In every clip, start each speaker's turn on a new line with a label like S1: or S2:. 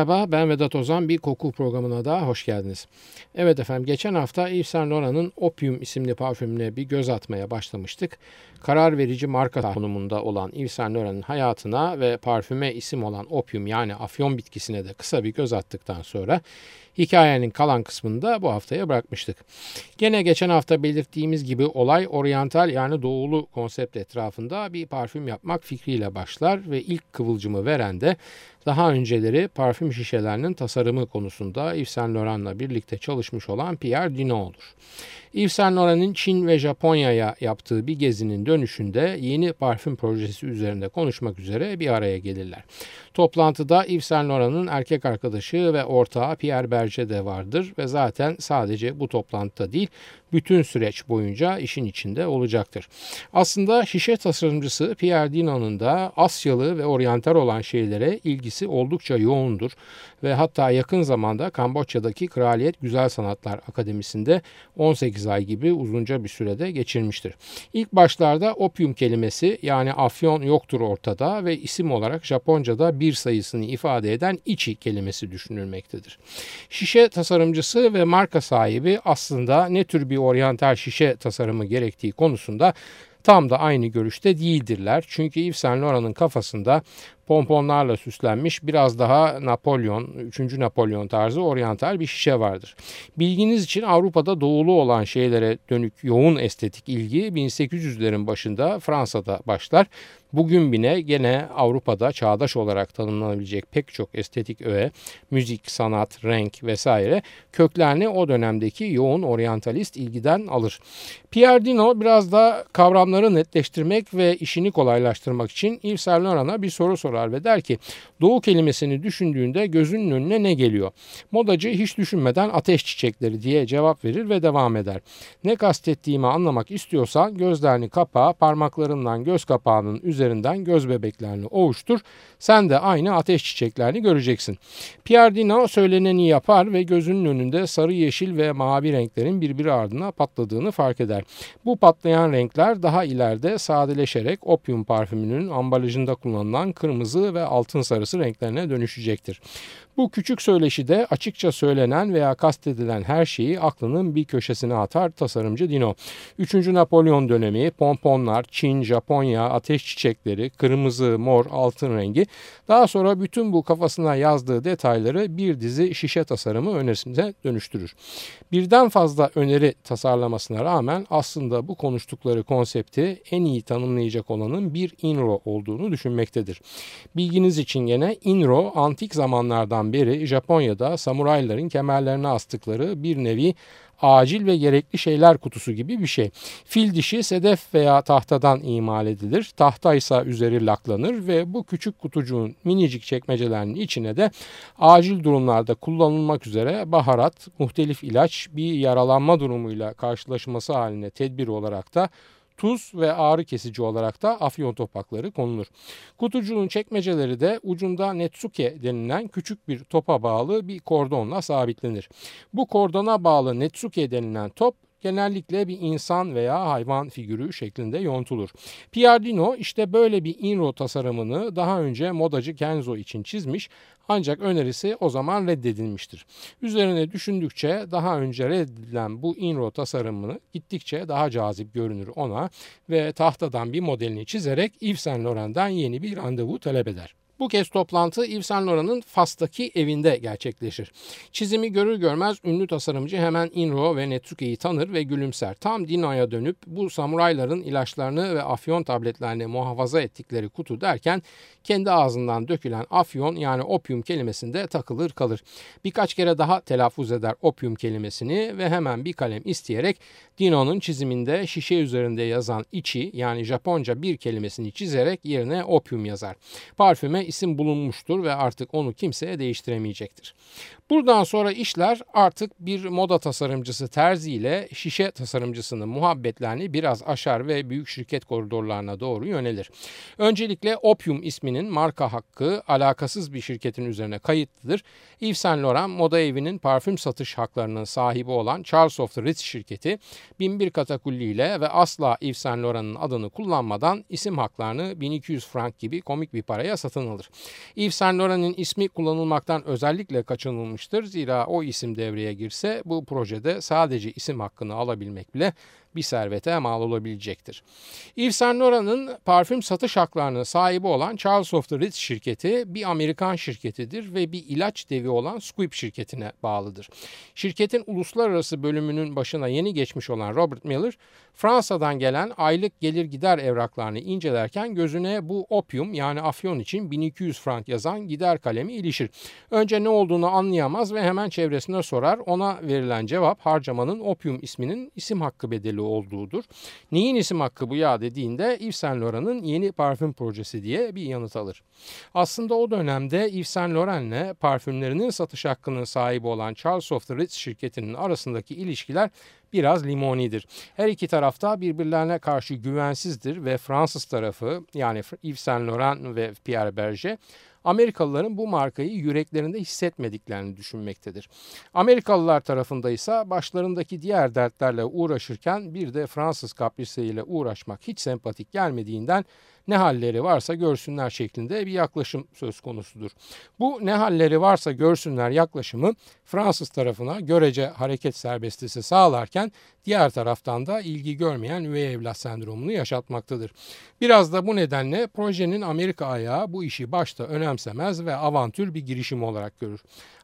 S1: Merhaba ben Vedat Ozan bir koku programına da hoş geldiniz. Evet efendim geçen hafta Yves Saint Laurent'ın Opium isimli parfümüne bir göz atmaya başlamıştık. Karar verici marka konumunda olan Yves Saint Laurent'ın hayatına ve parfüme isim olan opium yani afyon bitkisine de kısa bir göz attıktan sonra hikayenin kalan kısmını da bu haftaya bırakmıştık. Gene geçen hafta belirttiğimiz gibi olay oryantal yani doğulu konsept etrafında bir parfüm yapmak fikriyle başlar ve ilk kıvılcımı veren de daha önceleri parfüm şişelerinin tasarımı konusunda Yves Saint Laurent'la birlikte çalışmış olan Pierre Dino olur. Yves Saint Laurent'in Çin ve Japonya'ya yaptığı bir gezinin dönüşünde yeni parfüm projesi üzerinde konuşmak üzere bir araya gelirler. Toplantıda Yves Saint Laurent'ın erkek arkadaşı ve ortağı Pierre Berger de vardır ve zaten sadece bu toplantıda değil bütün süreç boyunca işin içinde olacaktır. Aslında şişe tasarımcısı Pierre Dino'nun da Asyalı ve oryantal olan şeylere ilgisi oldukça yoğundur ve hatta yakın zamanda Kamboçya'daki Kraliyet Güzel Sanatlar Akademisi'nde 18 ay gibi uzunca bir sürede geçirmiştir. İlk başlarda opium kelimesi yani afyon yoktur ortada ve isim olarak Japonca'da bir sayısını ifade eden ichi kelimesi düşünülmektedir. Şişe tasarımcısı ve marka sahibi aslında ne tür bir oryantal şişe tasarımı gerektiği konusunda tam da aynı görüşte değildirler. Çünkü Yves Saint Laurent'ın kafasında pomponlarla süslenmiş biraz daha Napolyon, 3. Napolyon tarzı oryantal bir şişe vardır. Bilginiz için Avrupa'da doğulu olan şeylere dönük yoğun estetik ilgi 1800'lerin başında Fransa'da başlar. Bugün bile gene Avrupa'da çağdaş olarak tanımlanabilecek pek çok estetik öğe, müzik, sanat, renk vesaire köklerini o dönemdeki yoğun oryantalist ilgiden alır. Pierre Dino biraz da kavramları netleştirmek ve işini kolaylaştırmak için Yves Saint Laurent'a bir soru sorar sorar ve der ki doğu kelimesini düşündüğünde gözünün önüne ne geliyor? Modacı hiç düşünmeden ateş çiçekleri diye cevap verir ve devam eder. Ne kastettiğimi anlamak istiyorsan gözlerini kapa, parmaklarından göz kapağının üzerinden göz bebeklerini ovuştur. Sen de aynı ateş çiçeklerini göreceksin. Pierre Dino söyleneni yapar ve gözünün önünde sarı, yeşil ve mavi renklerin birbiri ardına patladığını fark eder. Bu patlayan renkler daha ileride sadeleşerek opium parfümünün ambalajında kullanılan kırmızı kırmızı ve altın sarısı renklerine dönüşecektir. Bu küçük söyleşide açıkça söylenen veya kastedilen her şeyi aklının bir köşesine atar tasarımcı Dino. 3. Napolyon dönemi, pomponlar, Çin, Japonya, ateş çiçekleri, kırmızı, mor, altın rengi. Daha sonra bütün bu kafasına yazdığı detayları bir dizi şişe tasarımı önerisine dönüştürür. Birden fazla öneri tasarlamasına rağmen aslında bu konuştukları konsepti en iyi tanımlayacak olanın bir inro olduğunu düşünmektedir. Bilginiz için gene inro antik zamanlardan beri Japonya'da samurayların kemerlerine astıkları bir nevi acil ve gerekli şeyler kutusu gibi bir şey. Fil dişi sedef veya tahtadan imal edilir. Tahta ise üzeri laklanır ve bu küçük kutucuğun minicik çekmecelerinin içine de acil durumlarda kullanılmak üzere baharat, muhtelif ilaç, bir yaralanma durumuyla karşılaşması haline tedbir olarak da tuz ve ağrı kesici olarak da afyon topakları konulur. Kutucuğun çekmeceleri de ucunda netsuke denilen küçük bir topa bağlı bir kordonla sabitlenir. Bu kordona bağlı netsuke denilen top genellikle bir insan veya hayvan figürü şeklinde yontulur. Piardino işte böyle bir inro tasarımını daha önce modacı Kenzo için çizmiş ancak önerisi o zaman reddedilmiştir. Üzerine düşündükçe daha önce reddedilen bu inro tasarımını gittikçe daha cazip görünür ona ve tahtadan bir modelini çizerek Yves Saint Laurent'dan yeni bir randevu talep eder. Bu kez toplantı Yves Saint Laurent'ın Fas'taki evinde gerçekleşir. Çizimi görür görmez ünlü tasarımcı hemen Inro ve Netsuke'yi tanır ve gülümser. Tam Dino'ya dönüp bu samurayların ilaçlarını ve afyon tabletlerini muhafaza ettikleri kutu derken kendi ağzından dökülen afyon yani opium kelimesinde takılır kalır. Birkaç kere daha telaffuz eder opium kelimesini ve hemen bir kalem isteyerek Dino'nun çiziminde şişe üzerinde yazan içi yani Japonca bir kelimesini çizerek yerine opium yazar. Parfüme isim bulunmuştur ve artık onu kimseye değiştiremeyecektir. Buradan sonra işler artık bir moda tasarımcısı Terzi ile şişe tasarımcısının muhabbetlerini biraz aşar ve büyük şirket koridorlarına doğru yönelir. Öncelikle Opium isminin marka hakkı alakasız bir şirketin üzerine kayıtlıdır. Yves Saint Laurent moda evinin parfüm satış haklarının sahibi olan Charles of the Ritz şirketi binbir katakulliyle ve asla Yves Saint Laurent'ın adını kullanmadan isim haklarını 1200 frank gibi komik bir paraya satın alır. Yves Saint Laurent'in ismi kullanılmaktan özellikle kaçınılmıştır. Zira o isim devreye girse bu projede sadece isim hakkını alabilmek bile bir servete mal olabilecektir. Yves Saint Laurent'ın parfüm satış haklarının sahibi olan Charles of the Ritz şirketi bir Amerikan şirketidir ve bir ilaç devi olan Squibb şirketine bağlıdır. Şirketin uluslararası bölümünün başına yeni geçmiş olan Robert Miller, Fransa'dan gelen aylık gelir gider evraklarını incelerken gözüne bu opium yani afyon için 1200 frank yazan gider kalemi ilişir. Önce ne olduğunu anlayamaz ve hemen çevresine sorar. Ona verilen cevap harcamanın opium isminin isim hakkı bedeli ilgili olduğudur. Neyin isim hakkı bu ya dediğinde Yves Saint Laurent'ın yeni parfüm projesi diye bir yanıt alır. Aslında o dönemde Yves Saint Laurent'le parfümlerinin satış hakkının sahibi olan Charles of the Ritz şirketinin arasındaki ilişkiler biraz limonidir. Her iki tarafta birbirlerine karşı güvensizdir ve Fransız tarafı yani Yves Saint Laurent ve Pierre Berger Amerikalıların bu markayı yüreklerinde hissetmediklerini düşünmektedir. Amerikalılar tarafında ise başlarındaki diğer dertlerle uğraşırken bir de Fransız kaprisiyle uğraşmak hiç sempatik gelmediğinden ne halleri varsa görsünler şeklinde bir yaklaşım söz konusudur. Bu ne halleri varsa görsünler yaklaşımı Fransız tarafına görece hareket serbestisi sağlarken diğer taraftan da ilgi görmeyen üvey evlat sendromunu yaşatmaktadır. Biraz da bu nedenle projenin Amerika ayağı bu işi başta önemsemez ve avantür bir girişim olarak görür.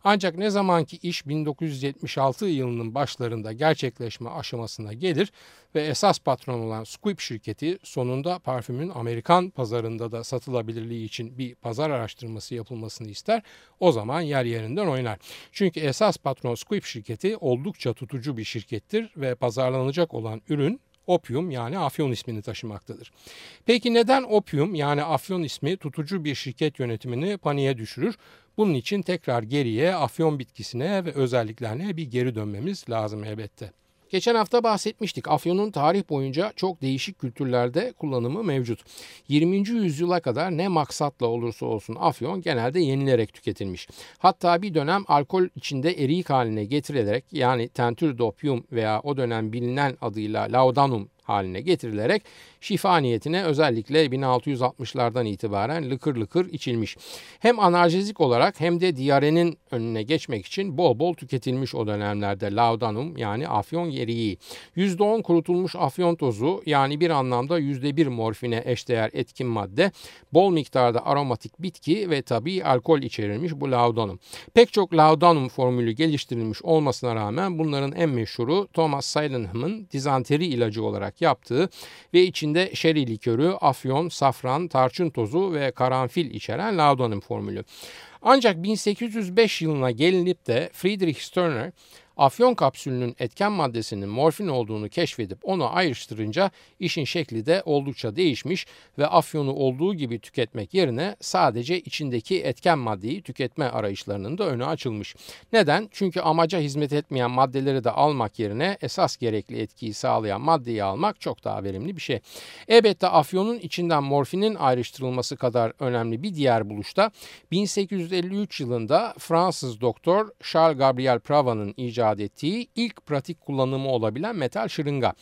S1: Ancak ne zamanki iş 1976 yılının başlarında gerçekleşme aşamasına gelir ve esas patron olan Squibb şirketi sonunda parfümün Amerikan pazarında da satılabilirliği için bir pazar araştırması yapılmasını ister. O zaman yer yerinden oynar. Çünkü esas patron Squibb şirketi oldukça tutucu bir şirkettir ve pazarlanacak olan ürün opium yani afyon ismini taşımaktadır. Peki neden opium yani afyon ismi tutucu bir şirket yönetimini paniğe düşürür? Bunun için tekrar geriye afyon bitkisine ve özelliklerine bir geri dönmemiz lazım elbette. Geçen hafta bahsetmiştik. Afyonun tarih boyunca çok değişik kültürlerde kullanımı mevcut. 20. yüzyıla kadar ne maksatla olursa olsun afyon genelde yenilerek tüketilmiş. Hatta bir dönem alkol içinde erik haline getirilerek yani tentür dopium veya o dönem bilinen adıyla laudanum haline getirilerek şifa niyetine özellikle 1660'lardan itibaren lıkır lıkır içilmiş. Hem analjezik olarak hem de diyarenin önüne geçmek için bol bol tüketilmiş o dönemlerde laudanum yani afyon yeriği. %10 kurutulmuş afyon tozu yani bir anlamda %1 morfine eşdeğer etkin madde, bol miktarda aromatik bitki ve tabi alkol içerilmiş bu laudanum. Pek çok laudanum formülü geliştirilmiş olmasına rağmen bunların en meşhuru Thomas Sydenham'ın dizanteri ilacı olarak yaptığı ve içinde şeri likörü, afyon, safran, tarçın tozu ve karanfil içeren laudanum formülü. Ancak 1805 yılına gelinip de Friedrich Stirner afyon kapsülünün etken maddesinin morfin olduğunu keşfedip onu ayrıştırınca işin şekli de oldukça değişmiş ve afyonu olduğu gibi tüketmek yerine sadece içindeki etken maddeyi tüketme arayışlarının da önü açılmış. Neden? Çünkü amaca hizmet etmeyen maddeleri de almak yerine esas gerekli etkiyi sağlayan maddeyi almak çok daha verimli bir şey. Elbette afyonun içinden morfinin ayrıştırılması kadar önemli bir diğer buluşta 1853 yılında Fransız doktor Charles Gabriel Prava'nın icadı icat ettiği ilk pratik kullanımı olabilen metal şırınga.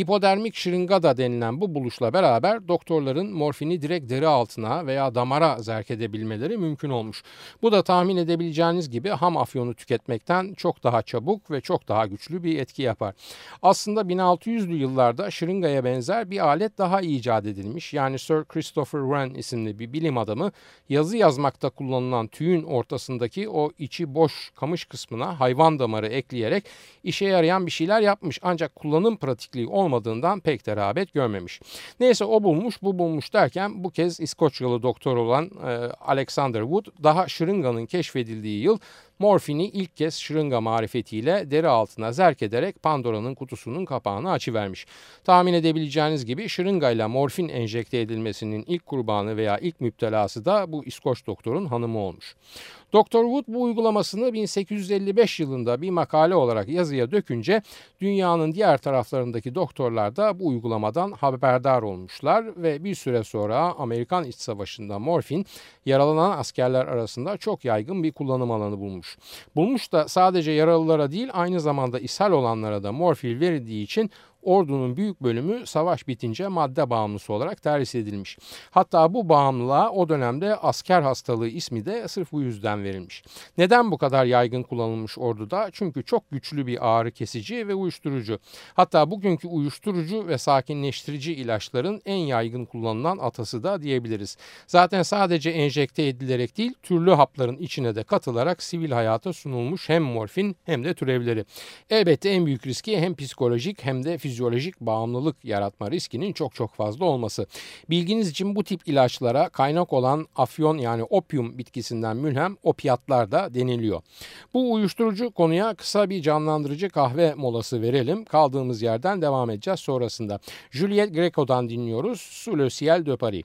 S1: Hipodermik şırınga da denilen bu buluşla beraber doktorların morfini direkt deri altına veya damara zerk edebilmeleri mümkün olmuş. Bu da tahmin edebileceğiniz gibi ham afyonu tüketmekten çok daha çabuk ve çok daha güçlü bir etki yapar. Aslında 1600'lü yıllarda şırıngaya benzer bir alet daha icat edilmiş. Yani Sir Christopher Wren isimli bir bilim adamı yazı yazmakta kullanılan tüyün ortasındaki o içi boş kamış kısmına hayvan damarı ekleyerek ekleyerek işe yarayan bir şeyler yapmış. Ancak kullanım pratikliği olmadığından pek de rağbet görmemiş. Neyse o bulmuş bu bulmuş derken bu kez İskoçyalı doktor olan e, Alexander Wood daha şırınganın keşfedildiği yıl morfini ilk kez şırınga marifetiyle deri altına zerk ederek Pandora'nın kutusunun kapağını açıvermiş. Tahmin edebileceğiniz gibi şırıngayla morfin enjekte edilmesinin ilk kurbanı veya ilk müptelası da bu İskoç doktorun hanımı olmuş. Dr. Wood bu uygulamasını 1855 yılında bir makale olarak yazıya dökünce dünyanın diğer taraflarındaki doktorlar da bu uygulamadan haberdar olmuşlar ve bir süre sonra Amerikan İç Savaşı'nda morfin yaralanan askerler arasında çok yaygın bir kullanım alanı bulmuş. Bulmuş da sadece yaralılara değil aynı zamanda ishal olanlara da morfil verildiği için ordunun büyük bölümü savaş bitince madde bağımlısı olarak terhis edilmiş. Hatta bu bağımlılığa o dönemde asker hastalığı ismi de sırf bu yüzden verilmiş. Neden bu kadar yaygın kullanılmış orduda? Çünkü çok güçlü bir ağrı kesici ve uyuşturucu. Hatta bugünkü uyuşturucu ve sakinleştirici ilaçların en yaygın kullanılan atası da diyebiliriz. Zaten sadece enjekte edilerek değil türlü hapların içine de katılarak sivil hayata sunulmuş hem morfin hem de türevleri. Elbette en büyük riski hem psikolojik hem de fizyolojik fizyolojik bağımlılık yaratma riskinin çok çok fazla olması. Bilginiz için bu tip ilaçlara kaynak olan afyon yani opium bitkisinden mülhem opiatlar da deniliyor. Bu uyuşturucu konuya kısa bir canlandırıcı kahve molası verelim. Kaldığımız yerden devam edeceğiz sonrasında. Juliette Greco'dan dinliyoruz. Sous de Paris.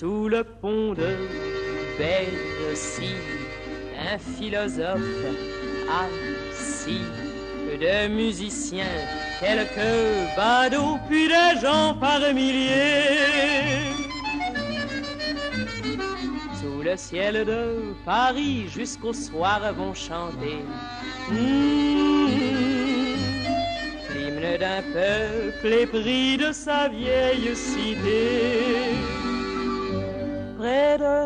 S2: sous le pont de Bercy, un philosophe assis, de musiciens, quelques badauds, puis des gens par milliers. Sous le ciel de Paris, jusqu'au soir vont chanter. L'hymne d'un peuple épris de sa vieille cité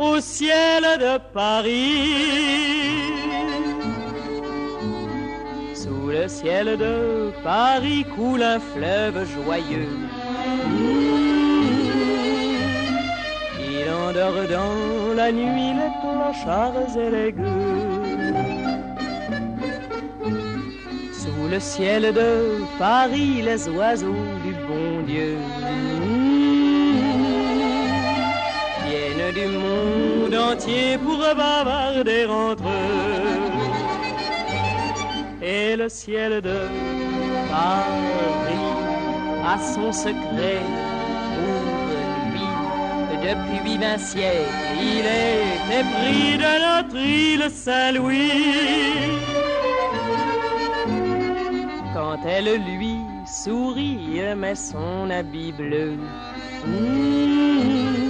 S2: au ciel de Paris. Sous le ciel de Paris coule un fleuve joyeux. Il endort dans la nuit les clochards et les gueux. Sous le ciel de Paris, les oiseaux du bon Dieu du monde entier pour bavarder entre eux. Et le ciel de Paris a son secret pour lui. Depuis vingt siècles, il est épris de notre île Saint-Louis. Quand elle lui sourit, met son habit bleu. Mmh.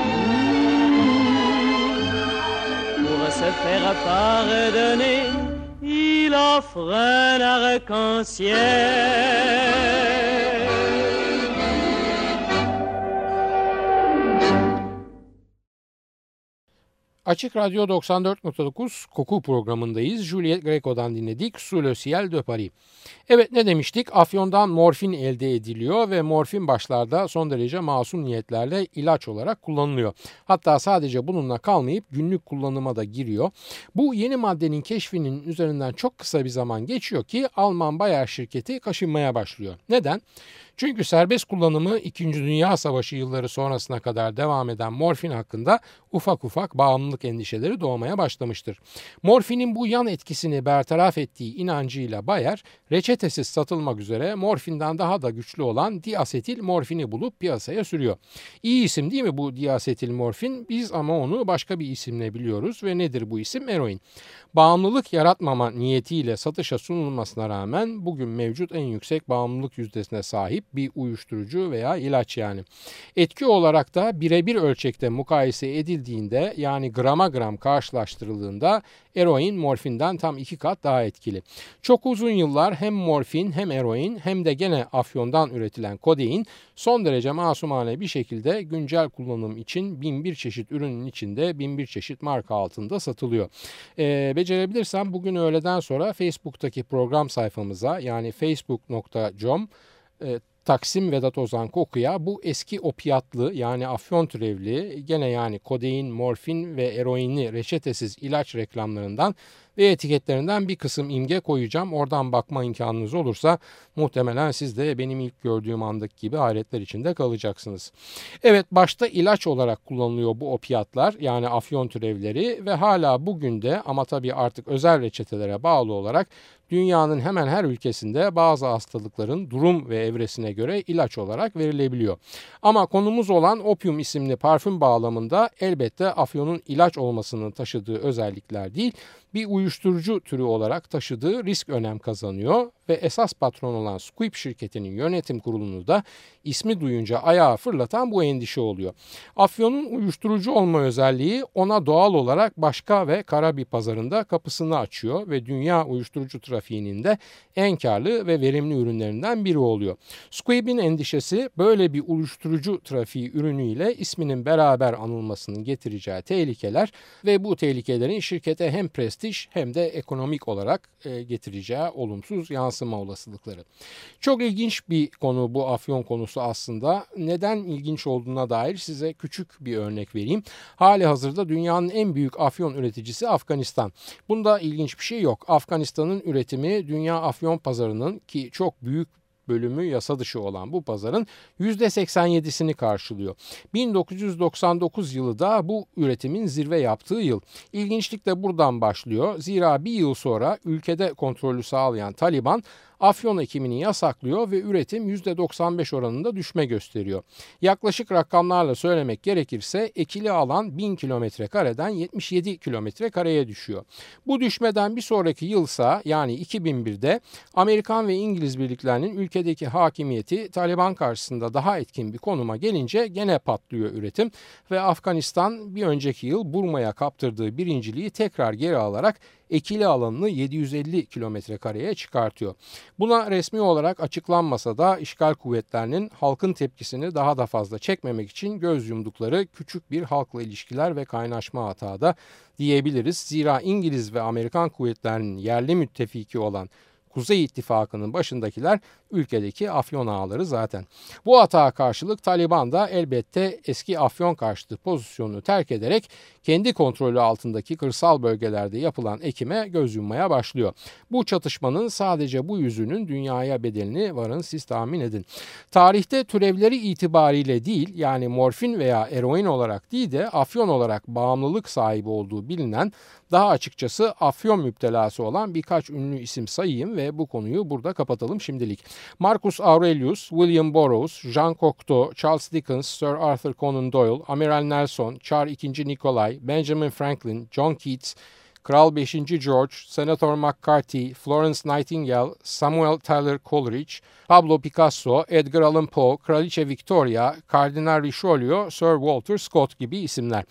S2: Faire pardonner, il offre un arc-en-ciel.
S1: Açık Radyo 94.9 koku programındayız. Juliet Greco'dan dinledik. Sous le ciel de Paris. Evet ne demiştik? Afyondan morfin elde ediliyor ve morfin başlarda son derece masum niyetlerle ilaç olarak kullanılıyor. Hatta sadece bununla kalmayıp günlük kullanıma da giriyor. Bu yeni maddenin keşfinin üzerinden çok kısa bir zaman geçiyor ki Alman Bayer şirketi kaşınmaya başlıyor. Neden? Çünkü serbest kullanımı 2. Dünya Savaşı yılları sonrasına kadar devam eden morfin hakkında ufak ufak bağımlılık endişeleri doğmaya başlamıştır. Morfinin bu yan etkisini bertaraf ettiği inancıyla Bayer, reçetesiz satılmak üzere morfinden daha da güçlü olan diasetil morfini bulup piyasaya sürüyor. İyi isim değil mi bu diasetil morfin? Biz ama onu başka bir isimle biliyoruz ve nedir bu isim? Eroin. Bağımlılık yaratmama niyetiyle satışa sunulmasına rağmen bugün mevcut en yüksek bağımlılık yüzdesine sahip bir uyuşturucu veya ilaç yani. Etki olarak da birebir ölçekte mukayese edildiğinde yani grama gram karşılaştırıldığında eroin morfinden tam iki kat daha etkili. Çok uzun yıllar hem morfin hem eroin hem de gene afyondan üretilen kodein son derece masumane bir şekilde güncel kullanım için bin bir çeşit ürünün içinde bin bir çeşit marka altında satılıyor. Ee, becerebilirsem bugün öğleden sonra Facebook'taki program sayfamıza yani facebook.com Taksim Vedat Ozan Koku'ya bu eski opiatlı yani afyon türevli gene yani kodein, morfin ve eroinli reçetesiz ilaç reklamlarından ve etiketlerinden bir kısım imge koyacağım. Oradan bakma imkanınız olursa muhtemelen siz de benim ilk gördüğüm andaki gibi hayretler içinde kalacaksınız. Evet başta ilaç olarak kullanılıyor bu opiatlar yani afyon türevleri ve hala bugün de ama tabii artık özel reçetelere bağlı olarak dünyanın hemen her ülkesinde bazı hastalıkların durum ve evresine göre ilaç olarak verilebiliyor. Ama konumuz olan opium isimli parfüm bağlamında elbette afyonun ilaç olmasının taşıdığı özellikler değil, bir uyuşturucu türü olarak taşıdığı risk önem kazanıyor ve esas patron olan Squip şirketinin yönetim kurulunu da ismi duyunca ayağa fırlatan bu endişe oluyor. Afyonun uyuşturucu olma özelliği ona doğal olarak başka ve kara bir pazarında kapısını açıyor ve dünya uyuşturucu trafiğinin de en karlı ve verimli ürünlerinden biri oluyor. Squib'in endişesi böyle bir uyuşturucu trafiği ürünüyle isminin beraber anılmasının getireceği tehlikeler ve bu tehlikelerin şirkete hem prestij hem de ekonomik olarak e, getireceği olumsuz yansıma olasılıkları. Çok ilginç bir konu bu afyon konusu aslında. Neden ilginç olduğuna dair size küçük bir örnek vereyim. Hali hazırda dünyanın en büyük afyon üreticisi Afganistan. Bunda ilginç bir şey yok. Afganistan'ın üretimi dünya afyon pazarının ki çok büyük bölümü yasa dışı olan bu pazarın %87'sini karşılıyor. 1999 yılı da bu üretimin zirve yaptığı yıl. İlginçlik de buradan başlıyor. Zira bir yıl sonra ülkede kontrolü sağlayan Taliban afyon ekimini yasaklıyor ve üretim %95 oranında düşme gösteriyor. Yaklaşık rakamlarla söylemek gerekirse ekili alan 1000 kilometre kareden 77 kilometre kareye düşüyor. Bu düşmeden bir sonraki yılsa yani 2001'de Amerikan ve İngiliz birliklerinin ülkedeki hakimiyeti Taliban karşısında daha etkin bir konuma gelince gene patlıyor üretim ve Afganistan bir önceki yıl Burma'ya kaptırdığı birinciliği tekrar geri alarak ekili alanını 750 kilometre kareye çıkartıyor. Buna resmi olarak açıklanmasa da işgal kuvvetlerinin halkın tepkisini daha da fazla çekmemek için göz yumdukları küçük bir halkla ilişkiler ve kaynaşma hata da diyebiliriz. Zira İngiliz ve Amerikan kuvvetlerinin yerli müttefiki olan Kuzey İttifakı'nın başındakiler ülkedeki afyon ağları zaten. Bu hata karşılık Taliban da elbette eski afyon karşıtı pozisyonunu terk ederek kendi kontrolü altındaki kırsal bölgelerde yapılan ekime göz yummaya başlıyor. Bu çatışmanın sadece bu yüzünün dünyaya bedelini varın siz tahmin edin. Tarihte türevleri itibariyle değil yani morfin veya eroin olarak değil de afyon olarak bağımlılık sahibi olduğu bilinen daha açıkçası afyon müptelası olan birkaç ünlü isim sayayım ve bu konuyu burada kapatalım şimdilik. Marcus Aurelius, William Burroughs, Jean Cocteau, Charles Dickens, Sir Arthur Conan Doyle, Amiral Nelson, Çar II. Nikolay, Benjamin Franklin, John Keats, Kral 5. George, Senator McCarthy, Florence Nightingale, Samuel Tyler Coleridge, Pablo Picasso, Edgar Allan Poe, Kraliçe Victoria, Kardinal Richelieu, Sir Walter Scott gibi isimler.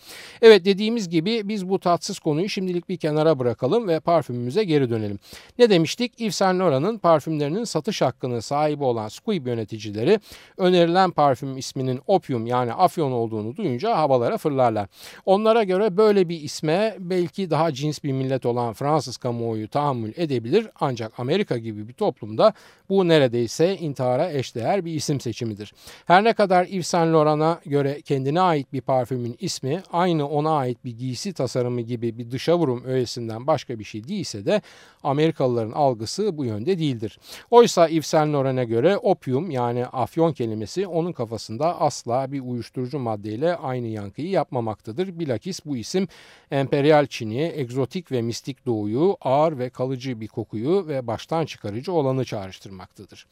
S1: Evet dediğimiz gibi biz bu tatsız konuyu şimdilik bir kenara bırakalım ve parfümümüze geri dönelim. Ne demiştik? Yves Saint Laurent'ın parfümlerinin satış hakkını sahibi olan Squib yöneticileri önerilen parfüm isminin opium yani afyon olduğunu duyunca havalara fırlarlar. Onlara göre böyle bir isme belki daha cins bir millet olan Fransız kamuoyu tahammül edebilir ancak Amerika gibi bir toplumda bu neredeyse intihara eşdeğer bir isim seçimidir. Her ne kadar Yves Saint Laurent'a göre kendine ait bir parfümün ismi aynı ona ait bir giysi tasarımı gibi bir dışa vurum öğesinden başka bir şey değilse de Amerikalıların algısı bu yönde değildir. Oysa Yves Saint Laurent'a göre opium yani afyon kelimesi onun kafasında asla bir uyuşturucu maddeyle aynı yankıyı yapmamaktadır. Bilakis bu isim emperyal Çin'i, egzotik ve mistik doğuyu, ağır ve kalıcı bir kokuyu ve baştan çıkarıcı olanı çağrıştırmaktadır.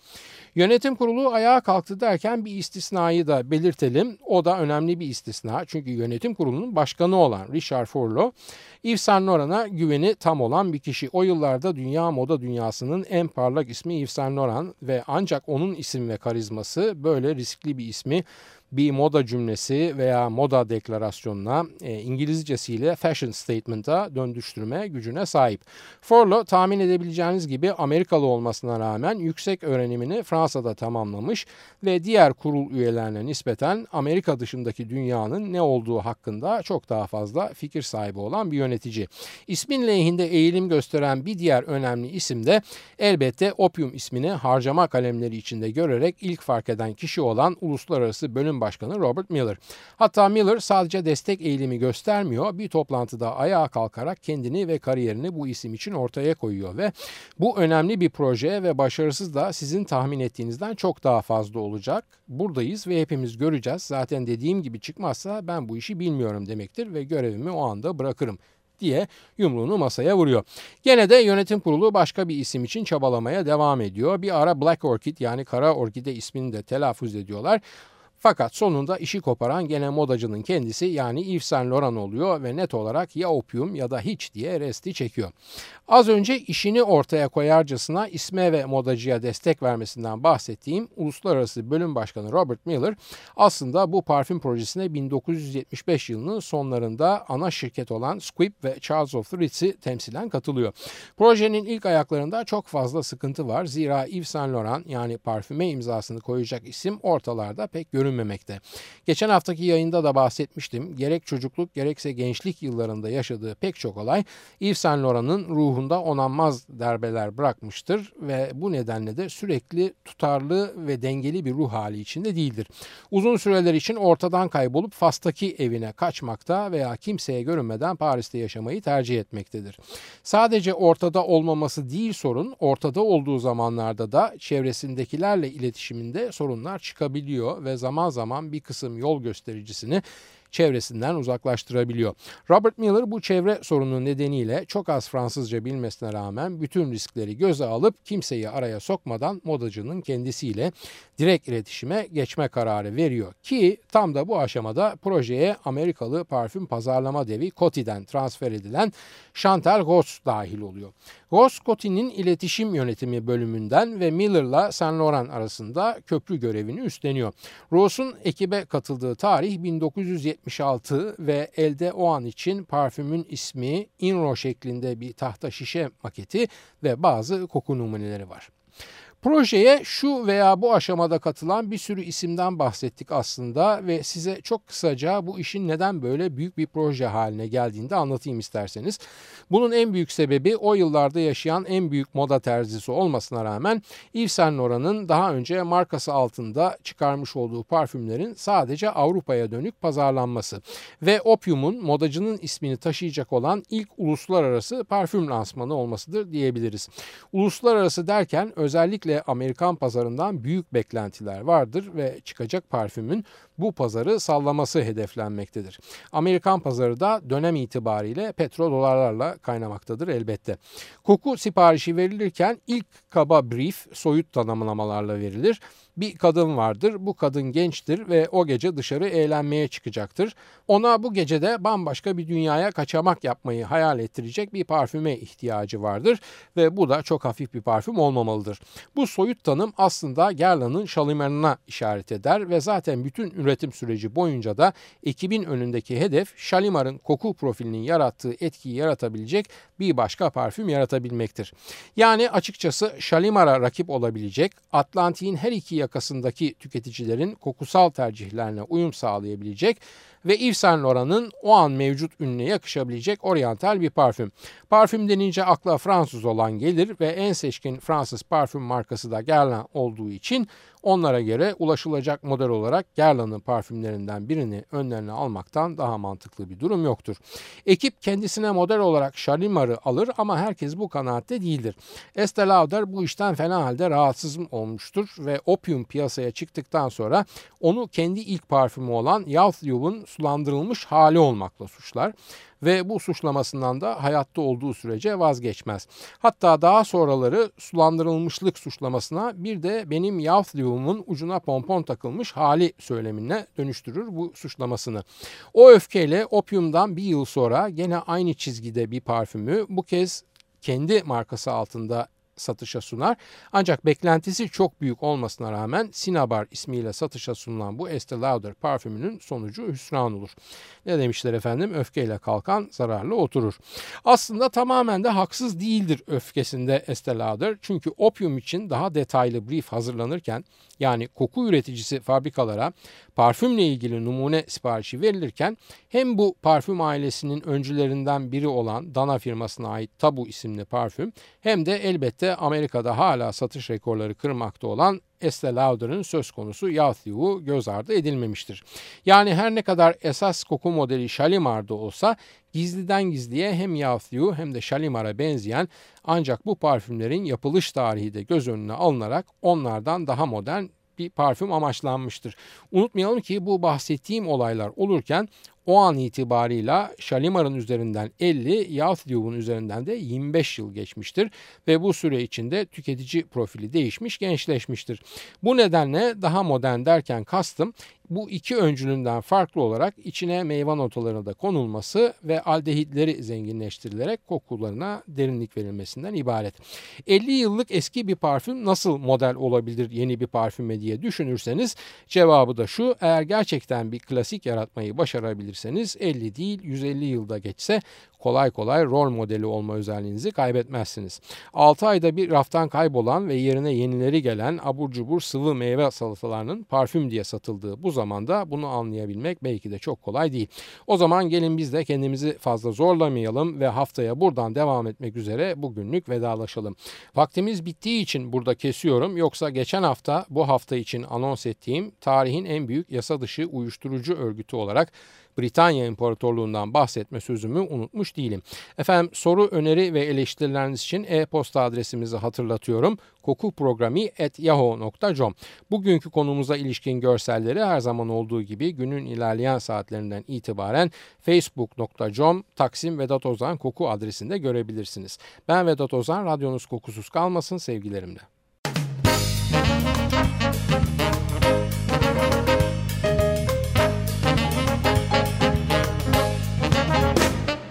S1: Yönetim kurulu ayağa kalktı derken bir istisnayı da belirtelim. O da önemli bir istisna. Çünkü yönetim kurulunun başkanı olan Richard Furlow, Yves Saint Laurent'a güveni tam olan bir kişi. O yıllarda dünya moda dünyasının en parlak ismi Yves Saint Laurent ve ancak onun isim ve karizması böyle riskli bir ismi bir moda cümlesi veya moda deklarasyonuna e, İngilizcesiyle fashion statement'a döndüştürme gücüne sahip. Forlo tahmin edebileceğiniz gibi Amerikalı olmasına rağmen yüksek öğrenimini Fransa'da tamamlamış ve diğer kurul üyelerine nispeten Amerika dışındaki dünyanın ne olduğu hakkında çok daha fazla fikir sahibi olan bir yönetici. İsmin lehinde eğilim gösteren bir diğer önemli isim de elbette Opium ismini harcama kalemleri içinde görerek ilk fark eden kişi olan Uluslararası Bölüm Başkanı Robert Miller. Hatta Miller sadece destek eğilimi göstermiyor, bir toplantıda ayağa kalkarak kendini ve kariyerini bu isim için ortaya koyuyor ve bu önemli bir proje ve başarısız da sizin tahmin ettiğinizden çok daha fazla olacak. Buradayız ve hepimiz göreceğiz. Zaten dediğim gibi çıkmazsa ben bu işi bilmiyorum demektir ve görevimi o anda bırakırım diye yumruğunu masaya vuruyor. Gene de yönetim kurulu başka bir isim için çabalamaya devam ediyor. Bir ara Black Orchid yani kara orkide ismini de telaffuz ediyorlar. Fakat sonunda işi koparan gene modacının kendisi yani Yves Saint Laurent oluyor ve net olarak ya opium ya da hiç diye resti çekiyor. Az önce işini ortaya koyarcasına isme ve modacıya destek vermesinden bahsettiğim Uluslararası Bölüm Başkanı Robert Miller aslında bu parfüm projesine 1975 yılının sonlarında ana şirket olan Squibb ve Charles of the Ritz'i temsilen katılıyor. Projenin ilk ayaklarında çok fazla sıkıntı var. Zira Yves Saint Laurent yani parfüme imzasını koyacak isim ortalarda pek görünmemekte. Geçen haftaki yayında da bahsetmiştim. Gerek çocukluk gerekse gençlik yıllarında yaşadığı pek çok olay Yves Saint Laurent'ın ruhu ruhunda onanmaz darbeler bırakmıştır ve bu nedenle de sürekli tutarlı ve dengeli bir ruh hali içinde değildir. Uzun süreler için ortadan kaybolup Fas'taki evine kaçmakta veya kimseye görünmeden Paris'te yaşamayı tercih etmektedir. Sadece ortada olmaması değil sorun, ortada olduğu zamanlarda da çevresindekilerle iletişiminde sorunlar çıkabiliyor ve zaman zaman bir kısım yol göstericisini çevresinden uzaklaştırabiliyor. Robert Miller bu çevre sorunu nedeniyle çok az Fransızca bilmesine rağmen bütün riskleri göze alıp kimseyi araya sokmadan modacının kendisiyle direkt iletişime geçme kararı veriyor ki tam da bu aşamada projeye Amerikalı parfüm pazarlama devi Coty'den transfer edilen Chantal Goss dahil oluyor. Goss Coty'nin iletişim yönetimi bölümünden ve Miller'la Saint Laurent arasında köprü görevini üstleniyor. Ross'un ekibe katıldığı tarih 1976 ve elde o an için parfümün ismi Inro şeklinde bir tahta şişe maketi ve bazı koku numuneleri var. Projeye şu veya bu aşamada katılan bir sürü isimden bahsettik aslında ve size çok kısaca bu işin neden böyle büyük bir proje haline geldiğini de anlatayım isterseniz. Bunun en büyük sebebi o yıllarda yaşayan en büyük moda terzisi olmasına rağmen Yves Saint Laurent'ın daha önce markası altında çıkarmış olduğu parfümlerin sadece Avrupa'ya dönük pazarlanması ve Opium'un modacının ismini taşıyacak olan ilk uluslararası parfüm lansmanı olmasıdır diyebiliriz. Uluslararası derken özellikle özellikle Amerikan pazarından büyük beklentiler vardır ve çıkacak parfümün bu pazarı sallaması hedeflenmektedir. Amerikan pazarı da dönem itibariyle petrodolarlarla kaynamaktadır elbette. Koku siparişi verilirken ilk kaba brief soyut tanımlamalarla verilir. Bir kadın vardır. Bu kadın gençtir ve o gece dışarı eğlenmeye çıkacaktır. Ona bu gecede bambaşka bir dünyaya kaçamak yapmayı hayal ettirecek bir parfüme ihtiyacı vardır ve bu da çok hafif bir parfüm olmamalıdır. Bu soyut tanım aslında Guerlain'ın şalimarına işaret eder ve zaten bütün üretim süreci boyunca da ekibin önündeki hedef Şalimar'ın koku profilinin yarattığı etkiyi yaratabilecek bir başka parfüm yaratabilmektir. Yani açıkçası Şalimar'a rakip olabilecek, Atlantik'in her iki yakasındaki tüketicilerin kokusal tercihlerine uyum sağlayabilecek ve Yves Saint Laurent'ın o an mevcut ününe yakışabilecek oryantal bir parfüm. Parfüm denince akla Fransız olan gelir ve en seçkin Fransız parfüm markası da Guerlain olduğu için onlara göre ulaşılacak model olarak Guerlain'ın parfümlerinden birini önlerine almaktan daha mantıklı bir durum yoktur. Ekip kendisine model olarak Shalimar'ı alır ama herkes bu kanaatte değildir. Estee Lauder bu işten fena halde rahatsız olmuştur ve Opium piyasaya çıktıktan sonra onu kendi ilk parfümü olan Youthful'un sulandırılmış hali olmakla suçlar ve bu suçlamasından da hayatta olduğu sürece vazgeçmez. Hatta daha sonraları sulandırılmışlık suçlamasına bir de benim Youthful'umun ucuna pompon takılmış hali söylemine dönüştürür bu suçlamasını. O öfkeyle Opium'dan bir yıl sonra gene aynı çizgide bir parfümü bu kez kendi markası altında satışa sunar. Ancak beklentisi çok büyük olmasına rağmen Cinnabar ismiyle satışa sunulan bu Estee Lauder parfümünün sonucu hüsran olur. Ne demişler efendim? Öfkeyle kalkan zararlı oturur. Aslında tamamen de haksız değildir öfkesinde Estee Lauder. Çünkü opium için daha detaylı brief hazırlanırken yani koku üreticisi fabrikalara parfümle ilgili numune siparişi verilirken hem bu parfüm ailesinin öncülerinden biri olan Dana firmasına ait Tabu isimli parfüm hem de elbette Amerika'da hala satış rekorları kırmakta olan Estee Lauder'ın söz konusu Yathiou göz ardı edilmemiştir. Yani her ne kadar esas koku modeli Shalimar'da olsa gizliden gizliye hem Yathiou hem de Shalimar'a benzeyen ancak bu parfümlerin yapılış tarihi de göz önüne alınarak onlardan daha modern bir parfüm amaçlanmıştır. Unutmayalım ki bu bahsettiğim olaylar olurken o an itibarıyla Şalimar'ın üzerinden 50, Yathdew'un üzerinden de 25 yıl geçmiştir ve bu süre içinde tüketici profili değişmiş, gençleşmiştir. Bu nedenle daha modern derken kastım bu iki öncülünden farklı olarak içine meyve notaları da konulması ve aldehitleri zenginleştirilerek kokularına derinlik verilmesinden ibaret. 50 yıllık eski bir parfüm nasıl model olabilir yeni bir parfüme diye düşünürseniz cevabı da şu eğer gerçekten bir klasik yaratmayı başarabilirseniz 50 değil 150 yılda geçse kolay kolay rol modeli olma özelliğinizi kaybetmezsiniz. 6 ayda bir raftan kaybolan ve yerine yenileri gelen abur cubur sıvı meyve salatalarının parfüm diye satıldığı bu zamanda bunu anlayabilmek belki de çok kolay değil. O zaman gelin biz de kendimizi fazla zorlamayalım ve haftaya buradan devam etmek üzere bugünlük vedalaşalım. Vaktimiz bittiği için burada kesiyorum yoksa geçen hafta bu hafta için anons ettiğim tarihin en büyük yasa dışı uyuşturucu örgütü olarak Britanya İmparatorluğundan bahsetme sözümü unutmuş değilim. Efendim soru, öneri ve eleştirileriniz için e-posta adresimizi hatırlatıyorum. kokuprogrami.yahoo.com Bugünkü konumuza ilişkin görselleri her zaman olduğu gibi günün ilerleyen saatlerinden itibaren facebook.com Taksim Vedat Ozan Koku adresinde görebilirsiniz. Ben Vedat Ozan, radyonuz kokusuz kalmasın sevgilerimle.